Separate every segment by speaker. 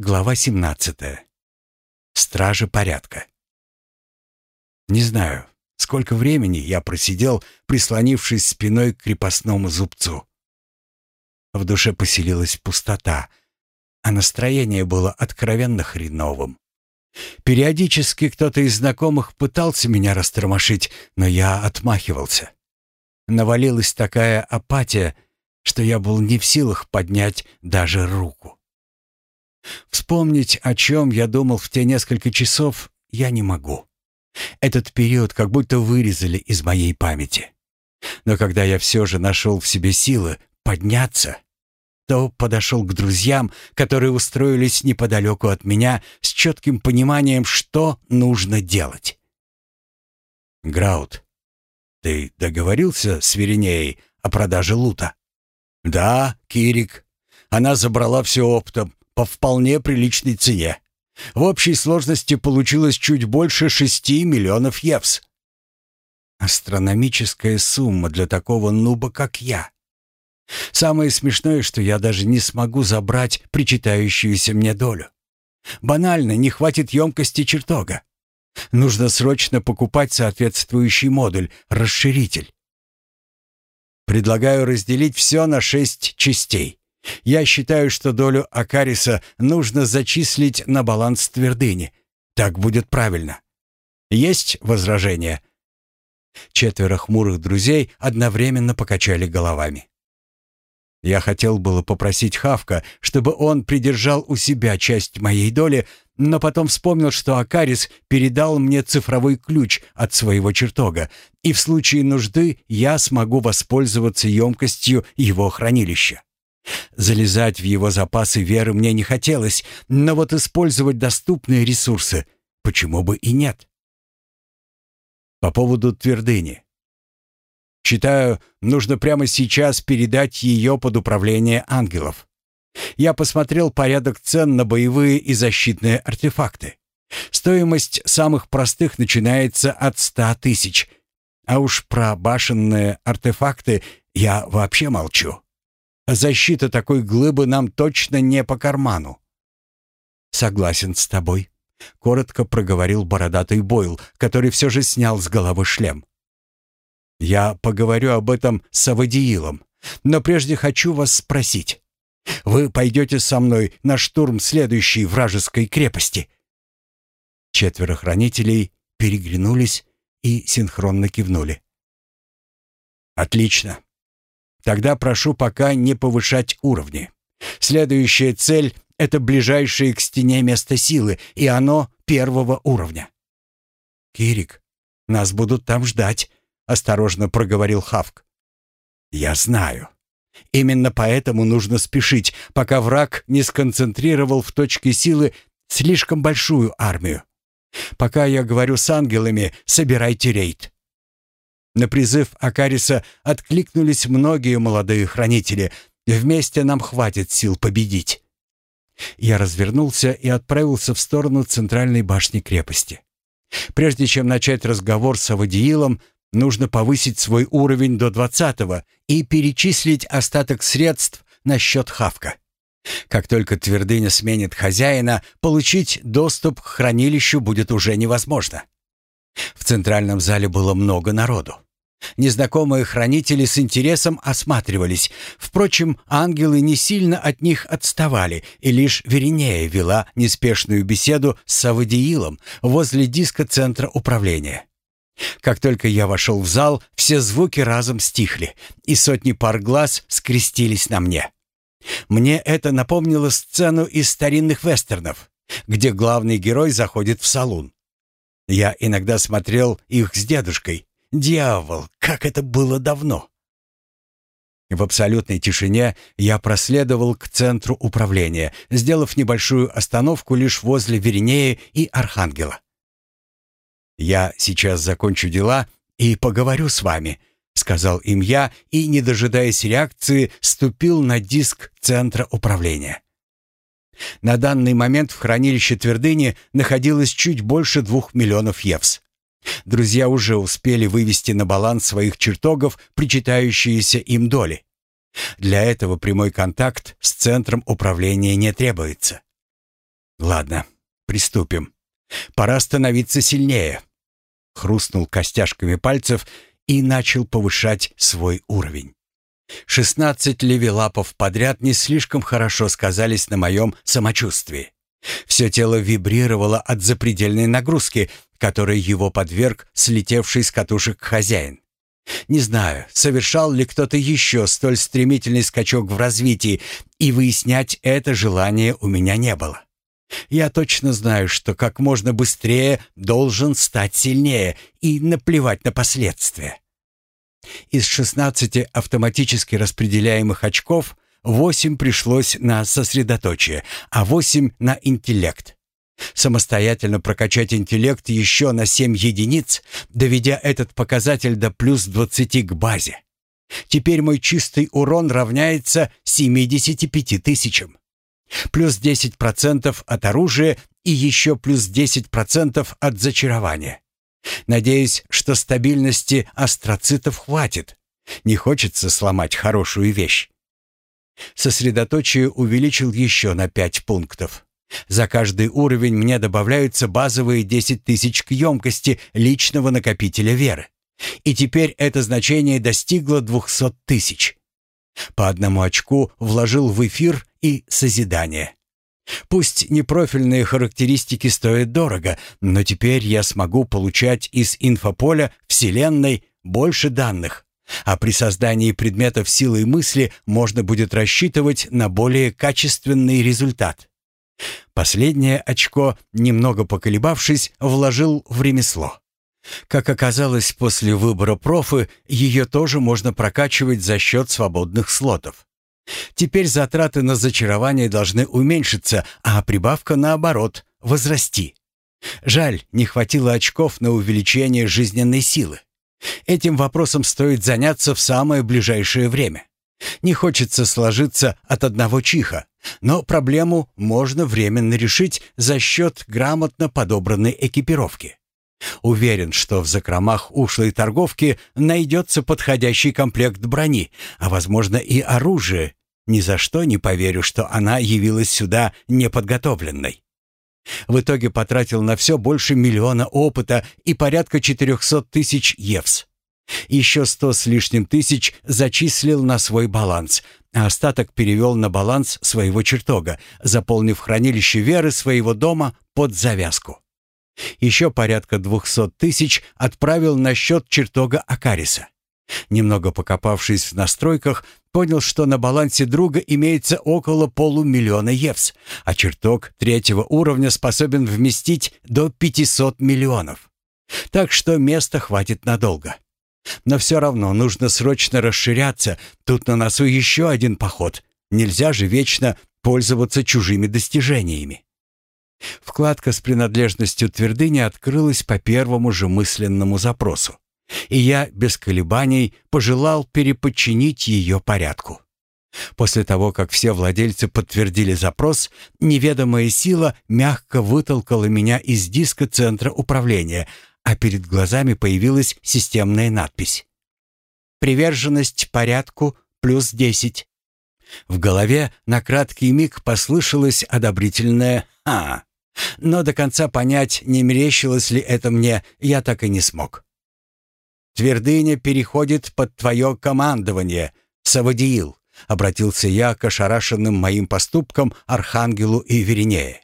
Speaker 1: Глава 17. Стражи порядка. Не знаю, сколько времени я просидел, прислонившись спиной к крепостному зубцу. В душе поселилась пустота, а настроение было откровенно хреновым. Периодически кто-то из знакомых пытался меня растормошить, но я отмахивался. Навалилась такая апатия, что я был не в силах поднять даже руку. Вспомнить, о чем я думал в те несколько часов, я не могу. Этот период как будто вырезали из моей памяти. Но когда я все же нашел в себе силы подняться, то подошел к друзьям, которые устроились неподалеку от меня с четким пониманием, что нужно делать. «Граут, ты договорился с Веринеей о продаже лута?» «Да, Кирик. Она забрала все оптом, по вполне приличной цене. В общей сложности получилось чуть больше шести миллионов евс. Астрономическая сумма для такого нуба, как я. Самое смешное, что я даже не смогу забрать причитающуюся мне долю. Банально, не хватит емкости чертога. Нужно срочно покупать соответствующий модуль, расширитель. Предлагаю разделить все на шесть частей. Я считаю, что долю Акариса нужно зачислить на баланс твердыни. Так будет правильно. Есть возражения?» Четверо хмурых друзей одновременно покачали головами. Я хотел было попросить Хавка, чтобы он придержал у себя часть моей доли, но потом вспомнил, что Акарис передал мне цифровой ключ от своего чертога, и в случае нужды я смогу воспользоваться емкостью его хранилища. Залезать в его запасы веры мне не хотелось, но вот использовать доступные ресурсы почему бы и нет? По поводу твердыни. Считаю, нужно прямо сейчас передать ее под управление ангелов. Я посмотрел порядок цен на боевые и защитные артефакты. Стоимость самых простых начинается от ста тысяч, а уж про башенные артефакты я вообще молчу. Защита такой глыбы нам точно не по карману. Согласен с тобой, коротко проговорил бородатый Бойл, который все же снял с головы шлем. Я поговорю об этом с Авадиилом, но прежде хочу вас спросить. Вы пойдете со мной на штурм следующей вражеской крепости?» Четверо хранителей переглянулись и синхронно кивнули. «Отлично. Тогда прошу пока не повышать уровни. Следующая цель — это ближайшее к стене место силы, и оно первого уровня. «Кирик, нас будут там ждать», — осторожно проговорил Хавк. «Я знаю. Именно поэтому нужно спешить, пока враг не сконцентрировал в точке силы слишком большую армию. Пока я говорю с ангелами, собирайте рейд. На призыв Акариса откликнулись многие молодые хранители. Вместе нам хватит сил победить. Я развернулся и отправился в сторону центральной башни крепости. Прежде чем начать разговор с Авадиилом, нужно повысить свой уровень до двадцатого и перечислить остаток средств на счет Хавка. Как только твердыня сменит хозяина, получить доступ к хранилищу будет уже невозможно. В центральном зале было много народу. Незнакомые хранители с интересом осматривались. Впрочем, ангелы не сильно от них отставали, и лишь Веринея вела неспешную беседу с Савадиилом возле диска центра управления. Как только я вошел в зал, все звуки разом стихли, и сотни пар глаз скрестились на мне. Мне это напомнило сцену из старинных вестернов, где главный герой заходит в салон. Я иногда смотрел их с дедушкой, Дьявол, как это было давно! В абсолютной тишине я проследовал к центру управления, сделав небольшую остановку лишь возле Веринея и Архангела. «Я сейчас закончу дела и поговорю с вами», — сказал им я и, не дожидаясь реакции, ступил на диск центра управления. На данный момент в хранилище твердыни находилось чуть больше двух миллионов евс. Друзья уже успели вывести на баланс своих чертогов причитающиеся им доли. Для этого прямой контакт с центром управления не требуется. Ладно, приступим. Пора становиться сильнее. Хрустнул костяшками пальцев и начал повышать свой уровень. Шестнадцать левелапов подряд не слишком хорошо сказались на моем самочувствии. Все тело вибрировало от запредельной нагрузки, которой его подверг слетевший с катушек хозяин. Не знаю, совершал ли кто-то еще столь стремительный скачок в развитии, и выяснять это желание у меня не было. Я точно знаю, что как можно быстрее должен стать сильнее и наплевать на последствия. Из 16 автоматически распределяемых очков 8 пришлось на сосредоточие, а 8 на интеллект. Самостоятельно прокачать интеллект еще на 7 единиц, доведя этот показатель до плюс 20 к базе. Теперь мой чистый урон равняется 75 тысячам. Плюс 10% от оружия и еще плюс 10% от зачарования. Надеюсь, что стабильности астроцитов хватит. Не хочется сломать хорошую вещь. Сосредоточие увеличил еще на 5 пунктов. За каждый уровень мне добавляются базовые 10 тысяч к емкости личного накопителя веры. И теперь это значение достигло 200 тысяч. По одному очку вложил в эфир и созидание. Пусть непрофильные характеристики стоят дорого, но теперь я смогу получать из инфополя Вселенной больше данных, а при создании предметов силы мысли можно будет рассчитывать на более качественный результат. Последнее очко, немного поколебавшись, вложил в ремесло. Как оказалось после выбора профы, ее тоже можно прокачивать за счет свободных слотов. Теперь затраты на зачарование должны уменьшиться, а прибавка, наоборот, возрасти. Жаль, не хватило очков на увеличение жизненной силы. Этим вопросом стоит заняться в самое ближайшее время. Не хочется сложиться от одного чиха, но проблему можно временно решить за счет грамотно подобранной экипировки. Уверен, что в закромах ушлой торговки найдется подходящий комплект брони, а, возможно, и оружие. Ни за что не поверю, что она явилась сюда неподготовленной. В итоге потратил на все больше миллиона опыта и порядка 400 тысяч евс. Еще сто с лишним тысяч зачислил на свой баланс, а остаток перевел на баланс своего чертога, заполнив хранилище веры своего дома под завязку. Еще порядка двухсот тысяч отправил на счет чертога Акариса. Немного покопавшись в настройках, понял, что на балансе друга имеется около полумиллиона евс, а чертог третьего уровня способен вместить до 500 миллионов. Так что места хватит надолго. Но все равно нужно срочно расширяться, тут на носу еще один поход. Нельзя же вечно пользоваться чужими достижениями. Вкладка с принадлежностью твердыни открылась по первому же мысленному запросу, и я без колебаний пожелал переподчинить ее порядку. После того, как все владельцы подтвердили запрос, неведомая сила мягко вытолкала меня из диска центра управления, а перед глазами появилась системная надпись. «Приверженность порядку плюс десять». В голове на краткий миг послышалось одобрительное «Ха!», но до конца понять, не мерещилось ли это мне, я так и не смог. «Твердыня переходит под твое командование, Савадиил», — обратился я к ошарашенным моим поступкам Архангелу и Веринее.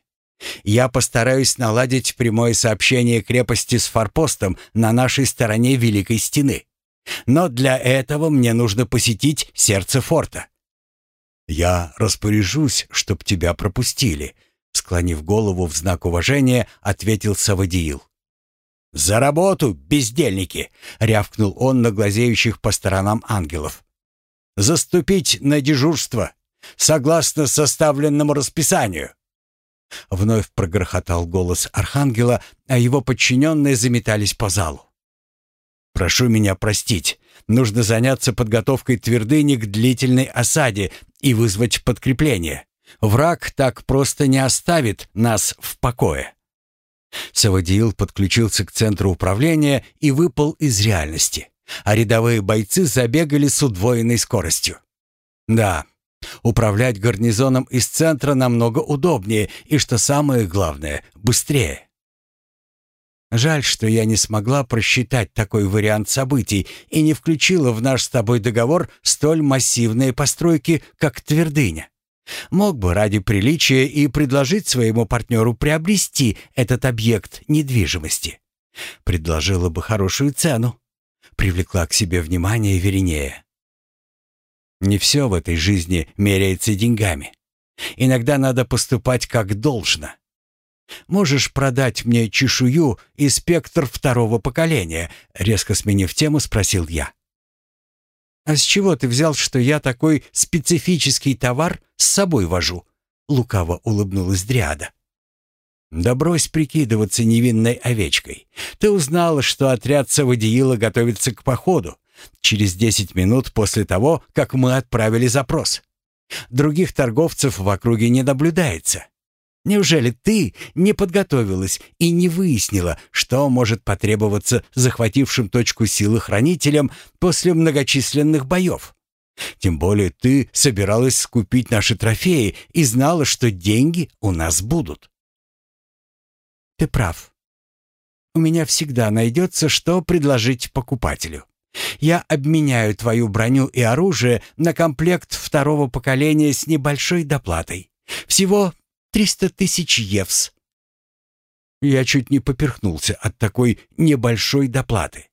Speaker 1: «Я постараюсь наладить прямое сообщение крепости с форпостом на нашей стороне Великой Стены. Но для этого мне нужно посетить сердце форта». «Я распоряжусь, чтоб тебя пропустили», Склонив голову в знак уважения, ответил Савадиил. «За работу, бездельники!» — рявкнул он на глазеющих по сторонам ангелов. «Заступить на дежурство, согласно составленному расписанию!» Вновь прогрохотал голос архангела, а его подчиненные заметались по залу. «Прошу меня простить. Нужно заняться подготовкой твердыни к длительной осаде и вызвать подкрепление. Враг так просто не оставит нас в покое. Савадиил подключился к центру управления и выпал из реальности, а рядовые бойцы забегали с удвоенной скоростью. Да, Управлять гарнизоном из центра намного удобнее и, что самое главное, быстрее. Жаль, что я не смогла просчитать такой вариант событий и не включила в наш с тобой договор столь массивные постройки, как твердыня. Мог бы ради приличия и предложить своему партнеру приобрести этот объект недвижимости. Предложила бы хорошую цену. Привлекла к себе внимание Веринея. Не все в этой жизни меряется деньгами. Иногда надо поступать как должно. Можешь продать мне чешую и спектр второго поколения, резко сменив тему, спросил я. А с чего ты взял, что я такой специфический товар с собой вожу? Лукаво улыбнулась Дриада. «Да брось прикидываться невинной овечкой. Ты узнала, что отряд Савадиила готовится к походу. Через десять минут после того, как мы отправили запрос. Других торговцев в округе не наблюдается. Неужели ты не подготовилась и не выяснила, что может потребоваться захватившим точку силы хранителям после многочисленных боев? Тем более ты собиралась скупить наши трофеи и знала, что деньги у нас будут. Ты прав. У меня всегда найдется, что предложить покупателю. Я обменяю твою броню и оружие на комплект второго поколения с небольшой доплатой. Всего Триста тысяч евс. Я чуть не поперхнулся от такой небольшой доплаты.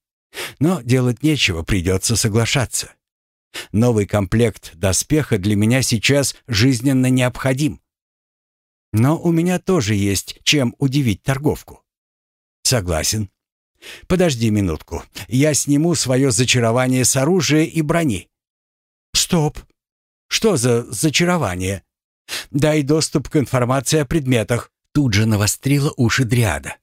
Speaker 1: Но делать нечего, придется соглашаться. Новый комплект доспеха для меня сейчас жизненно необходим. Но у меня тоже есть чем удивить торговку. Согласен. Подожди минутку. Я сниму свое зачарование с оружия и брони. Стоп. Что за зачарование? Дай доступ к информации о предметах. Тут же навострила уши Дриада.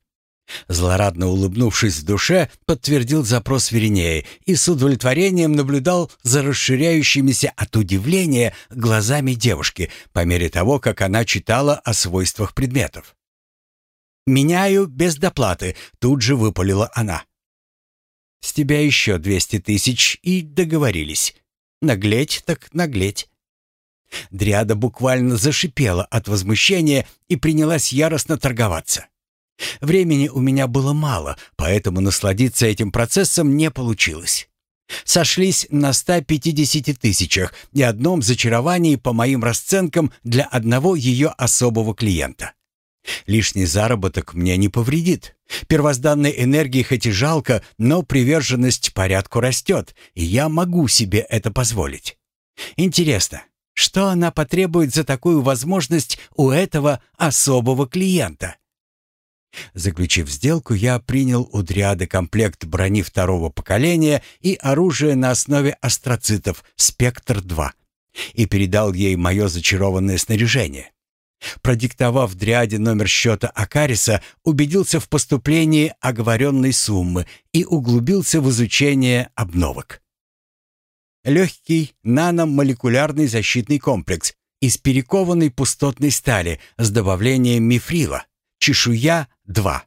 Speaker 1: Злорадно улыбнувшись в душе, подтвердил запрос Веринея и с удовлетворением наблюдал за расширяющимися от удивления глазами девушки по мере того, как она читала о свойствах предметов. «Меняю без доплаты», — тут же выпалила она. «С тебя еще двести тысяч и договорились. Наглеть так наглеть». Дриада буквально зашипела от возмущения и принялась яростно торговаться. Времени у меня было мало, поэтому насладиться этим процессом не получилось. Сошлись на 150 тысячах и одном зачаровании по моим расценкам для одного ее особого клиента. Лишний заработок мне не повредит. Первозданной энергии хоть и жалко, но приверженность порядку растет, и я могу себе это позволить. Интересно, что она потребует за такую возможность у этого особого клиента? Заключив сделку, я принял у Дриады комплект брони второго поколения и оружие на основе астроцитов «Спектр-2» и передал ей мое зачарованное снаряжение. Продиктовав Дриаде номер счета Акариса, убедился в поступлении оговоренной суммы и углубился в изучение обновок легкий наномолекулярный защитный комплекс из перекованной пустотной стали с добавлением мифрила, чешуя-2.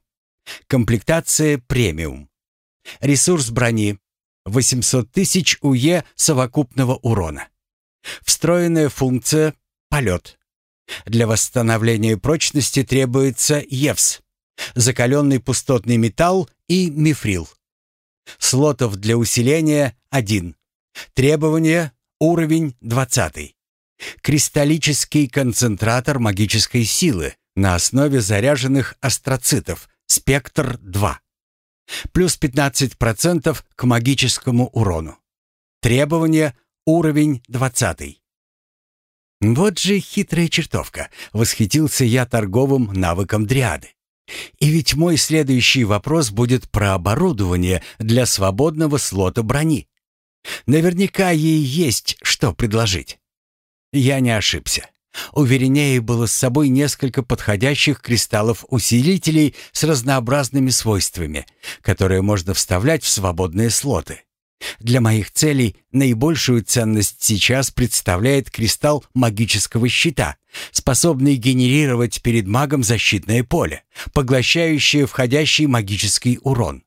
Speaker 1: Комплектация премиум. Ресурс брони 800 тысяч УЕ совокупного урона. Встроенная функция «Полет». Для восстановления прочности требуется ЕВС, закаленный пустотный металл и мифрил. Слотов для усиления – 1. Требование уровень 20. Кристаллический концентратор магической силы на основе заряженных астроцитов, спектр 2. Плюс 15% к магическому урону. Требование уровень 20. Вот же хитрая чертовка, восхитился я торговым навыком дриады. И ведь мой следующий вопрос будет про оборудование для свободного слота брони. Наверняка ей есть что предложить. Я не ошибся. У Веринеи было с собой несколько подходящих кристаллов-усилителей с разнообразными свойствами, которые можно вставлять в свободные слоты. Для моих целей наибольшую ценность сейчас представляет кристалл магического щита, способный генерировать перед магом защитное поле, поглощающее входящий магический урон.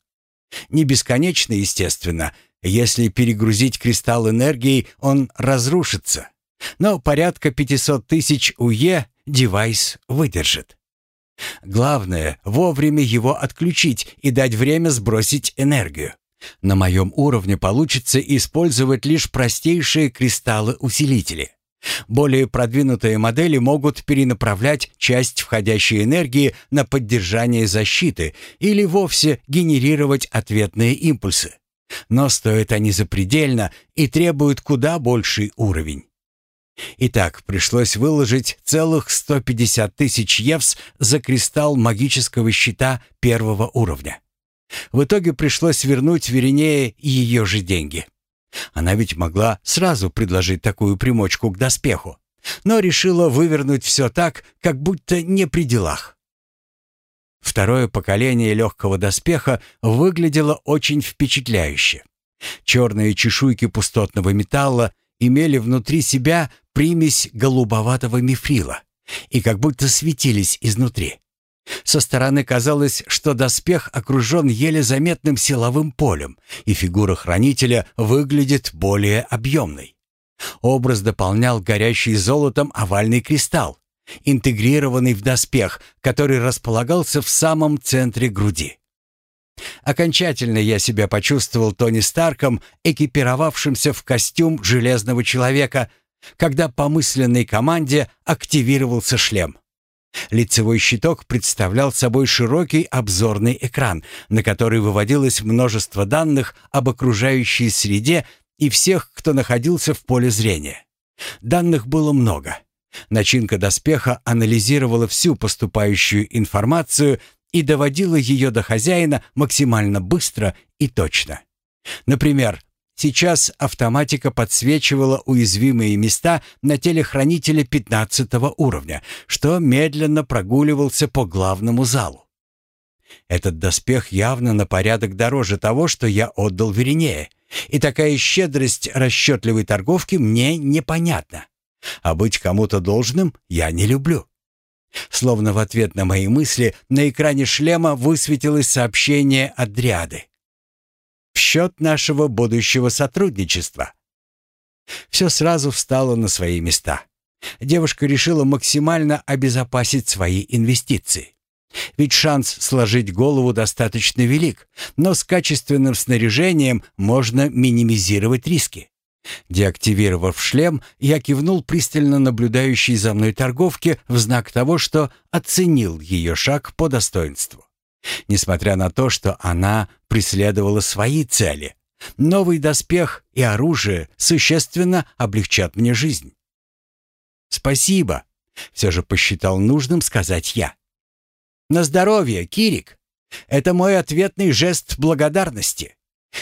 Speaker 1: Не бесконечно, естественно, если перегрузить кристалл энергией, он разрушится. Но порядка 500 тысяч УЕ девайс выдержит. Главное — вовремя его отключить и дать время сбросить энергию. На моем уровне получится использовать лишь простейшие кристаллы-усилители. Более продвинутые модели могут перенаправлять часть входящей энергии на поддержание защиты или вовсе генерировать ответные импульсы. Но стоят они запредельно и требуют куда больший уровень. Итак, пришлось выложить целых 150 тысяч евс за кристалл магического щита первого уровня. В итоге пришлось вернуть Веринее ее же деньги. Она ведь могла сразу предложить такую примочку к доспеху, но решила вывернуть все так, как будто не при делах. Второе поколение легкого доспеха выглядело очень впечатляюще. Черные чешуйки пустотного металла имели внутри себя примесь голубоватого мифрила и как будто светились изнутри. Со стороны казалось, что доспех окружен еле заметным силовым полем, и фигура хранителя выглядит более объемной. Образ дополнял горящий золотом овальный кристалл, интегрированный в доспех, который располагался в самом центре груди. Окончательно я себя почувствовал Тони Старком, экипировавшимся в костюм Железного Человека, когда по мысленной команде активировался шлем. Лицевой щиток представлял собой широкий обзорный экран, на который выводилось множество данных об окружающей среде и всех, кто находился в поле зрения. Данных было много. Начинка доспеха анализировала всю поступающую информацию и доводила ее до хозяина максимально быстро и точно. Например, Сейчас автоматика подсвечивала уязвимые места на теле хранителя 15 уровня, что медленно прогуливался по главному залу. Этот доспех явно на порядок дороже того, что я отдал Веринее, и такая щедрость расчетливой торговки мне непонятна. А быть кому-то должным я не люблю. Словно в ответ на мои мысли на экране шлема высветилось сообщение от Дриады в счет нашего будущего сотрудничества. Все сразу встало на свои места. Девушка решила максимально обезопасить свои инвестиции. Ведь шанс сложить голову достаточно велик, но с качественным снаряжением можно минимизировать риски. Деактивировав шлем, я кивнул пристально наблюдающей за мной торговке в знак того, что оценил ее шаг по достоинству. Несмотря на то, что она преследовала свои цели, новый доспех и оружие существенно облегчат мне жизнь. «Спасибо», — все же посчитал нужным сказать я. «На здоровье, Кирик. Это мой ответный жест благодарности.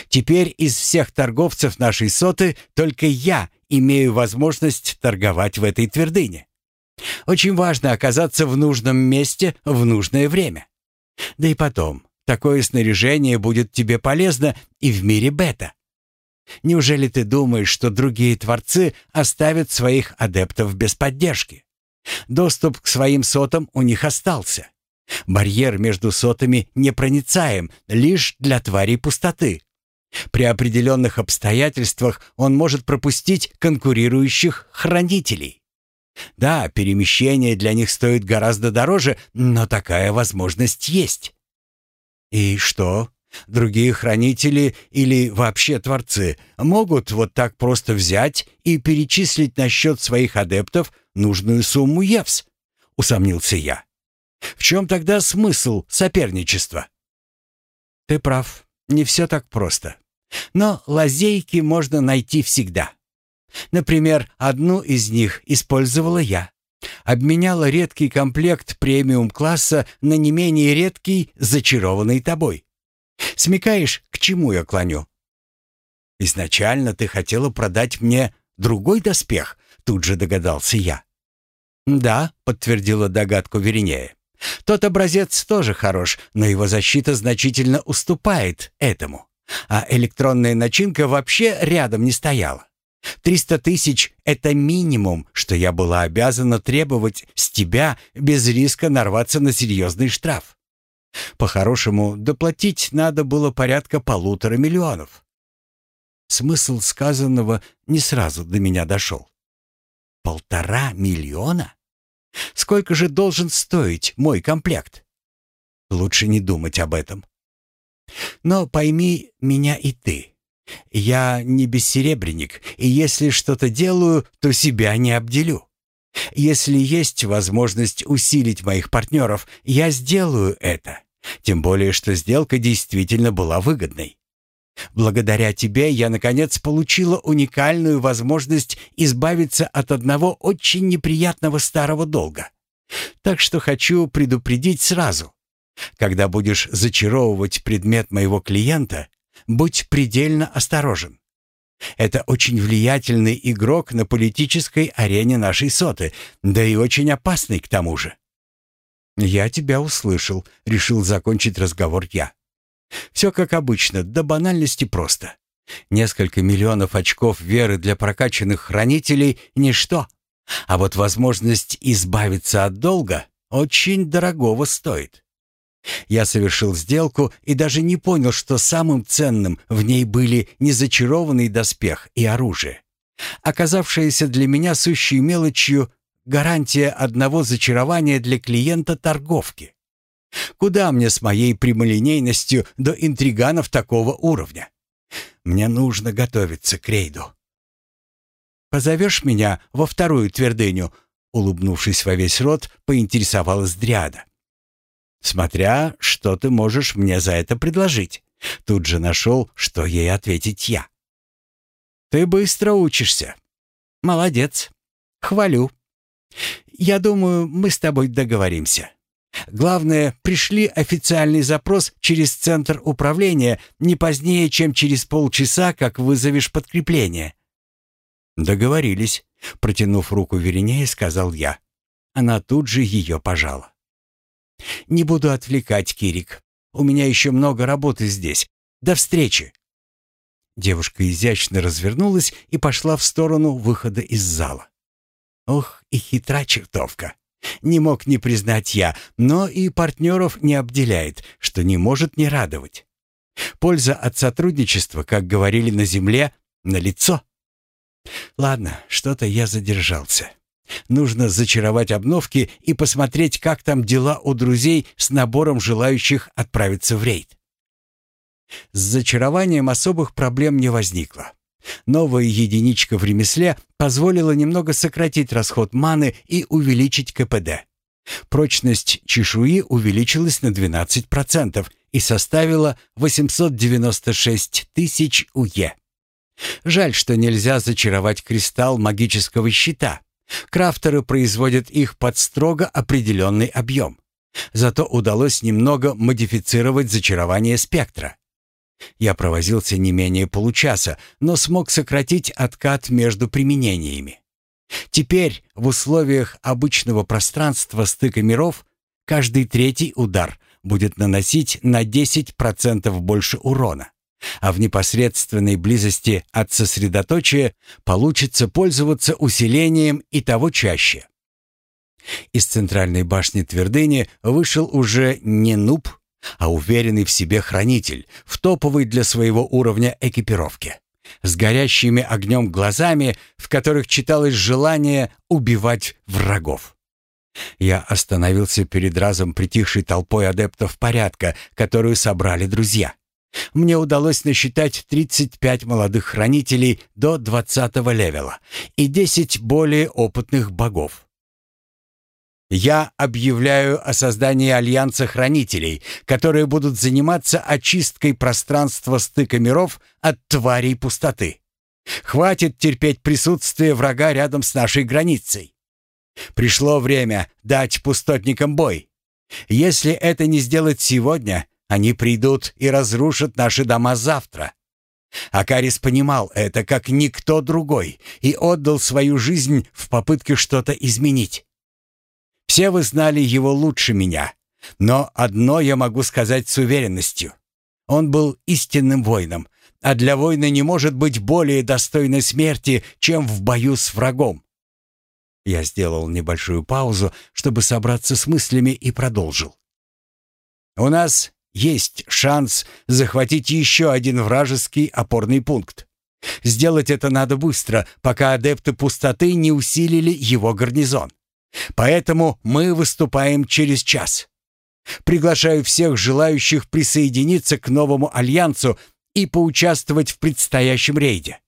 Speaker 1: Теперь из всех торговцев нашей соты только я имею возможность торговать в этой твердыне. Очень важно оказаться в нужном месте в нужное время. Да и потом, такое снаряжение будет тебе полезно и в мире бета. Неужели ты думаешь, что другие творцы оставят своих адептов без поддержки? Доступ к своим сотам у них остался. Барьер между сотами непроницаем лишь для тварей пустоты. При определенных обстоятельствах он может пропустить конкурирующих хранителей. Да, перемещение для них стоит гораздо дороже, но такая возможность есть. И что? Другие хранители или вообще творцы могут вот так просто взять и перечислить на счет своих адептов нужную сумму евс? Усомнился я. В чем тогда смысл соперничества? Ты прав, не все так просто. Но лазейки можно найти всегда. Например, одну из них использовала я. Обменяла редкий комплект премиум-класса на не менее редкий, зачарованный тобой. Смекаешь, к чему я клоню? Изначально ты хотела продать мне другой доспех, тут же догадался я. Да, подтвердила догадку Веринея. Тот образец тоже хорош, но его защита значительно уступает этому. А электронная начинка вообще рядом не стояла. Триста тысяч — это минимум, что я была обязана требовать с тебя без риска нарваться на серьезный штраф. По-хорошему, доплатить надо было порядка полутора миллионов. Смысл сказанного не сразу до меня дошел. Полтора миллиона? Сколько же должен стоить мой комплект? Лучше не думать об этом. Но пойми меня и ты. Я не бессеребренник, и если что-то делаю, то себя не обделю. Если есть возможность усилить моих партнеров, я сделаю это. Тем более, что сделка действительно была выгодной. Благодаря тебе я, наконец, получила уникальную возможность избавиться от одного очень неприятного старого долга. Так что хочу предупредить сразу. Когда будешь зачаровывать предмет моего клиента, будь предельно осторожен. Это очень влиятельный игрок на политической арене нашей соты, да и очень опасный к тому же. «Я тебя услышал», — решил закончить разговор я. «Все как обычно, до банальности просто. Несколько миллионов очков веры для прокачанных хранителей — ничто. А вот возможность избавиться от долга очень дорогого стоит. Я совершил сделку и даже не понял, что самым ценным в ней были не зачарованный доспех и оружие. Оказавшаяся для меня сущей мелочью гарантия одного зачарования для клиента торговки. Куда мне с моей прямолинейностью до интриганов такого уровня? Мне нужно готовиться к рейду. «Позовешь меня во вторую твердыню?» Улыбнувшись во весь рот, поинтересовалась Дриада. «Смотря, что ты можешь мне за это предложить». Тут же нашел, что ей ответить я. «Ты быстро учишься. Молодец. Хвалю. Я думаю, мы с тобой договоримся. Главное, пришли официальный запрос через центр управления не позднее, чем через полчаса, как вызовешь подкрепление». «Договорились», — протянув руку Веринее, сказал я. Она тут же ее пожала. «Не буду отвлекать, Кирик. У меня еще много работы здесь. До встречи!» Девушка изящно развернулась и пошла в сторону выхода из зала. Ох, и хитра чертовка. Не мог не признать я, но и партнеров не обделяет, что не может не радовать. Польза от сотрудничества, как говорили на земле, налицо. Ладно, что-то я задержался. Нужно зачаровать обновки и посмотреть, как там дела у друзей с набором желающих отправиться в рейд. С зачарованием особых проблем не возникло. Новая единичка в ремесле позволила немного сократить расход маны и увеличить КПД. Прочность чешуи увеличилась на 12% и составила 896 тысяч УЕ. Жаль, что нельзя зачаровать кристалл магического щита. Крафтеры производят их под строго определенный объем. Зато удалось немного модифицировать зачарование спектра. Я провозился не менее получаса, но смог сократить откат между применениями. Теперь в условиях обычного пространства стыка миров каждый третий удар будет наносить на 10% больше урона а в непосредственной близости от сосредоточия получится пользоваться усилением и того чаще. Из центральной башни твердыни вышел уже не нуб, а уверенный в себе хранитель, в топовой для своего уровня экипировке, с горящими огнем глазами, в которых читалось желание убивать врагов. Я остановился перед разом притихшей толпой адептов порядка, которую собрали друзья. Мне удалось насчитать 35 молодых хранителей до 20 левела и 10 более опытных богов. Я объявляю о создании альянса хранителей, которые будут заниматься очисткой пространства стыка миров от тварей пустоты. Хватит терпеть присутствие врага рядом с нашей границей. Пришло время дать пустотникам бой. Если это не сделать сегодня, они придут и разрушат наши дома завтра. Акарис понимал это как никто другой и отдал свою жизнь в попытке что-то изменить. Все вы знали его лучше меня, но одно я могу сказать с уверенностью. Он был истинным воином, а для воина не может быть более достойной смерти, чем в бою с врагом. Я сделал небольшую паузу, чтобы собраться с мыслями и продолжил. У нас есть шанс захватить еще один вражеский опорный пункт. Сделать это надо быстро, пока адепты пустоты не усилили его гарнизон. Поэтому мы выступаем через час. Приглашаю всех желающих присоединиться к новому альянсу и поучаствовать в предстоящем рейде.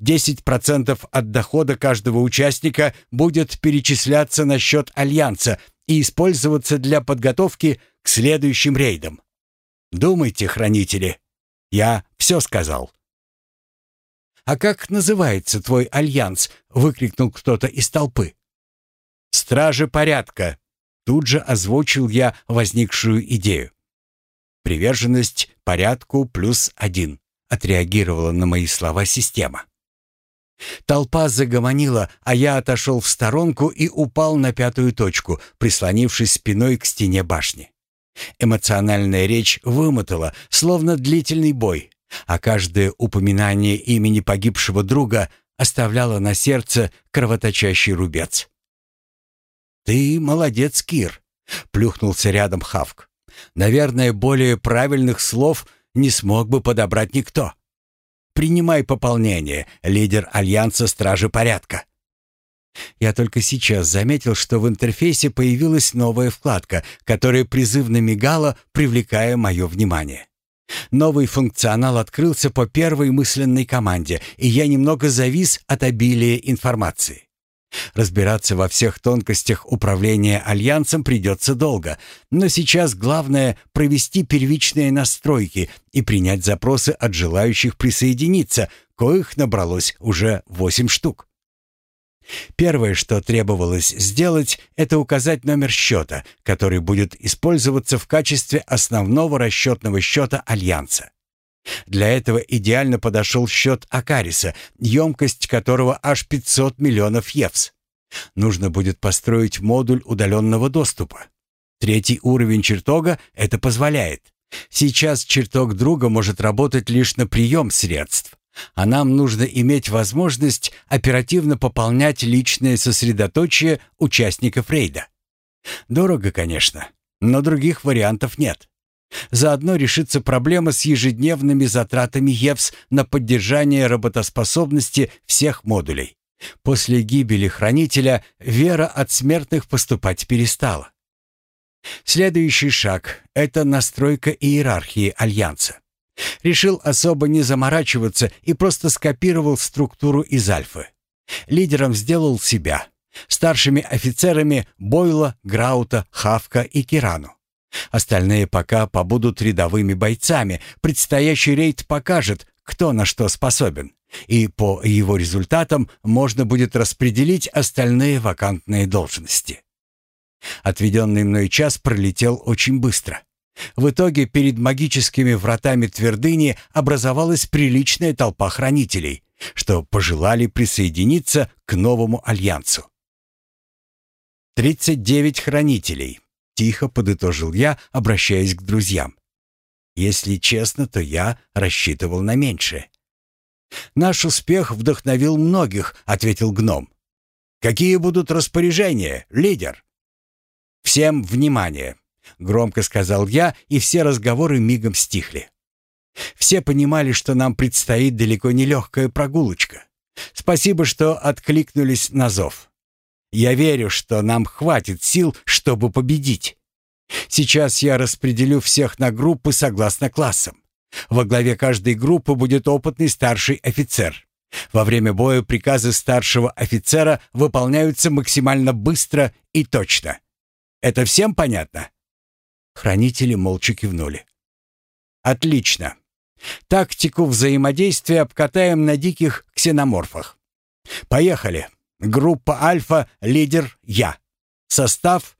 Speaker 1: 10% от дохода каждого участника будет перечисляться на счет альянса и использоваться для подготовки к следующим рейдам. Думайте, хранители. Я все сказал. «А как называется твой альянс?» — выкрикнул кто-то из толпы. «Стражи порядка», — тут же озвучил я возникшую идею. «Приверженность порядку плюс один», — отреагировала на мои слова система. Толпа загомонила, а я отошел в сторонку и упал на пятую точку, прислонившись спиной к стене башни. Эмоциональная речь вымотала, словно длительный бой, а каждое упоминание имени погибшего друга оставляло на сердце кровоточащий рубец. «Ты молодец, Кир», — плюхнулся рядом Хавк. «Наверное, более правильных слов не смог бы подобрать никто. Принимай пополнение, лидер Альянса Стражи Порядка». Я только сейчас заметил, что в интерфейсе появилась новая вкладка, которая призывно мигала, привлекая мое внимание. Новый функционал открылся по первой мысленной команде, и я немного завис от обилия информации. Разбираться во всех тонкостях управления Альянсом придется долго, но сейчас главное — провести первичные настройки и принять запросы от желающих присоединиться, коих набралось уже восемь штук. Первое, что требовалось сделать, это указать номер счета, который будет использоваться в качестве основного расчетного счета Альянса. Для этого идеально подошел счет Акариса, емкость которого аж 500 миллионов евс. Нужно будет построить модуль удаленного доступа. Третий уровень чертога это позволяет. Сейчас чертог друга может работать лишь на прием средств, а нам нужно иметь возможность оперативно пополнять личное сосредоточие участников рейда. Дорого, конечно, но других вариантов нет. Заодно решится проблема с ежедневными затратами ЕВС на поддержание работоспособности всех модулей. После гибели хранителя вера от смертных поступать перестала. Следующий шаг — это настройка иерархии Альянса. Решил особо не заморачиваться и просто скопировал структуру из Альфы. Лидером сделал себя. Старшими офицерами Бойла, Граута, Хавка и Кирану. Остальные пока побудут рядовыми бойцами. Предстоящий рейд покажет, кто на что способен. И по его результатам можно будет распределить остальные вакантные должности. Отведенный мной час пролетел очень быстро. В итоге перед магическими вратами твердыни образовалась приличная толпа хранителей, что пожелали присоединиться к новому альянсу. «Тридцать девять хранителей», — тихо подытожил я, обращаясь к друзьям. «Если честно, то я рассчитывал на меньшее». «Наш успех вдохновил многих», — ответил гном. «Какие будут распоряжения, лидер?» «Всем внимание!» Громко сказал я, и все разговоры мигом стихли. Все понимали, что нам предстоит далеко не легкая прогулочка. Спасибо, что откликнулись на зов. Я верю, что нам хватит сил, чтобы победить. Сейчас я распределю всех на группы согласно классам. Во главе каждой группы будет опытный старший офицер. Во время боя приказы старшего офицера выполняются максимально быстро и точно. Это всем понятно? Хранители молча кивнули. «Отлично. Тактику взаимодействия обкатаем на диких ксеноморфах. Поехали. Группа Альфа, лидер я. Состав